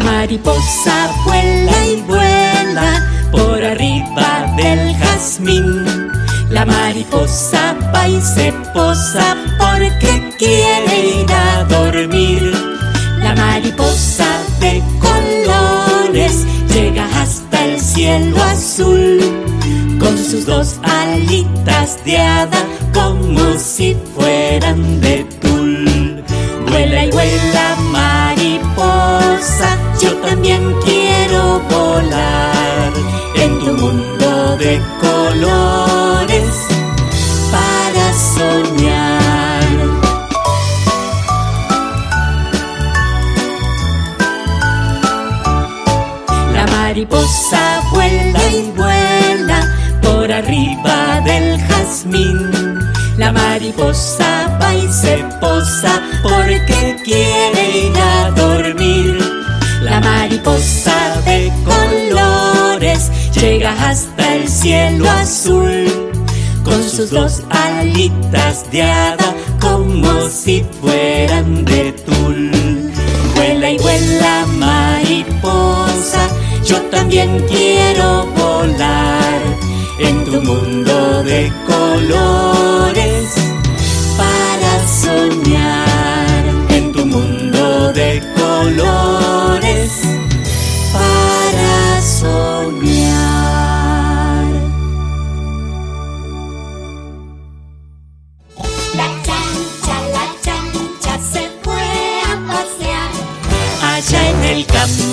La mariposa vuela y vuela por arriba del jazmín. La mariposa va y se posa porque quiere ir a dormir. La mariposa de colores llega hasta el cielo azul con sus dos alitas de hada como si fueran de en tu mundo de colores para soñar. La mariposa vuela y vuela por arriba del jazmín. La mariposa va y se posa porque quiere ir a dormir. La mariposa cielo azul con sus dos alitas de hada como si fueran de tul. Vuela y vuela mariposa, yo también quiero volar en tu mundo de colores el.